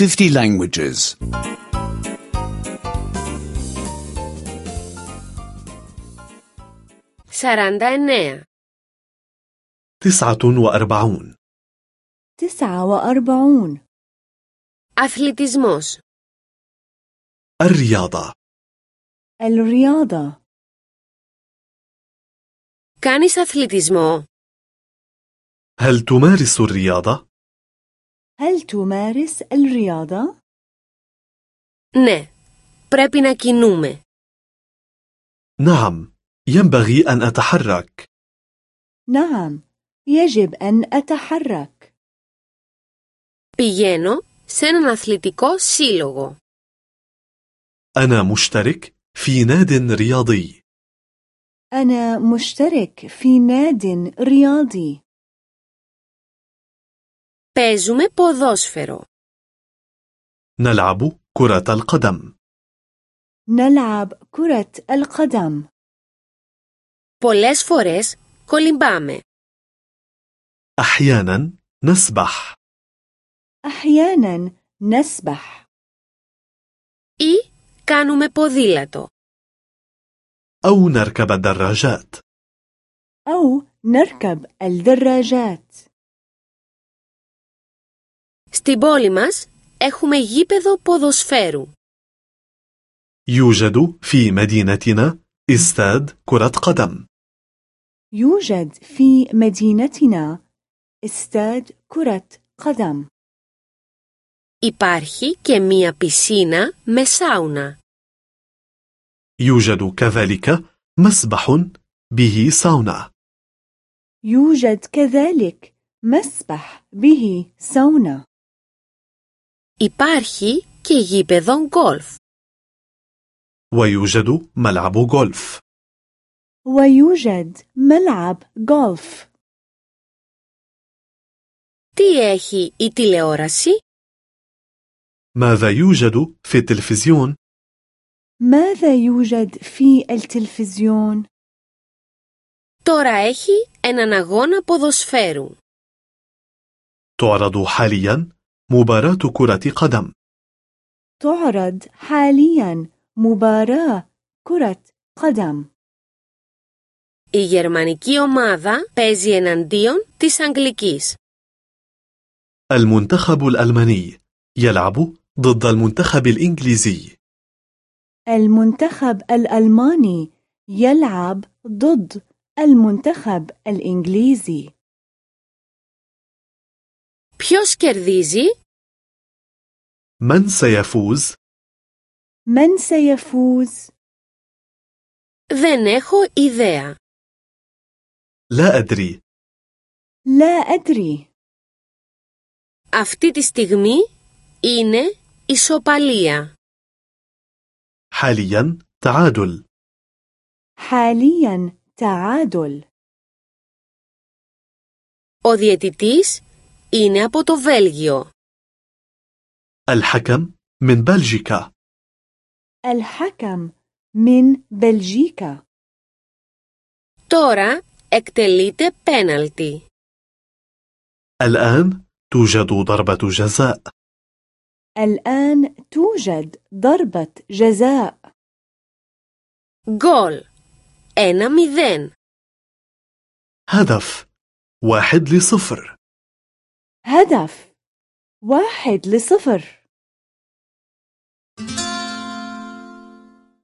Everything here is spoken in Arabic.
50 languages. 49 49 49 أثلتزموس الرياضة. الرياضة. كانس أثلتزمو هل تمارس الرياضة؟ هل تمارس الرياضة؟ Ναι, πρέπει να κινούμε نعم ينبغي أن أتحرك نعم يجب أن أتحرك Πηγαίνω σε έναν αθλητικό σύλλογο أنا مشترك في ناد رياضي أنا مشترك في ناد رياضي Παίζουμε ποδόσφαιρο نلعب كرة القدم نلعب كرة القدم Πολλές φορές κολυμπάμε أحيانا نسبح أحيانا نسبح ή κάνουμε ποδήλατο أو نركب الدراجات أو نركب الدراجات Στην πόλη μας έχουμε γήπεδο ποδοσφαίρου يوجد في مدينتنا استاد كرة قدم يوجد في مدينتنا استاد كرة قدم Υπάρχει και μία πισίνα με σάουνα يوجد كذلك مسبح به ساونا يوجد كذلك مسبح به سونا Υπάρχει και γήπεδο γκολφ ويوجد ملعب غولف ويوجد ملعب غولف Τι έχει η τηλεόραση? ماذا يوجد في التلفزيون؟ ماذا يوجد في التلفزيون؟ Τώρα έχει έναν αγώνα ποδοσφαίρου تعرض حاليا مباراة كرة قدم تعرض حاليا مباراة كرة قدم Η γερμανική ομάδα παίζει εναντίον της Αγγλικής المنتخب الألماني يلعب ضد المنتخب الإنجليزي المنتخب الألماني يلعب ضد المنتخب الإنجليزي Ποιος κερδίζει? من سيفوز؟ من سيفوز؟ Δεν έχω ιδέα. لا أدري لا أدري Αυτή τη στιγμή είναι ισοπαλία. حاليا تعادل حاليا تعادل Ο διαιτητής είναι από το Βέλγιο. الحكم من بلجيكا الحكم من بلجيكا Τώρα εκτελείται πέναλτι. الآن توجد ضربة جزاء الآن توجد ضربة جزاء Γκολ. 1-0. هدف واحد لصفر هدف واحد لصفر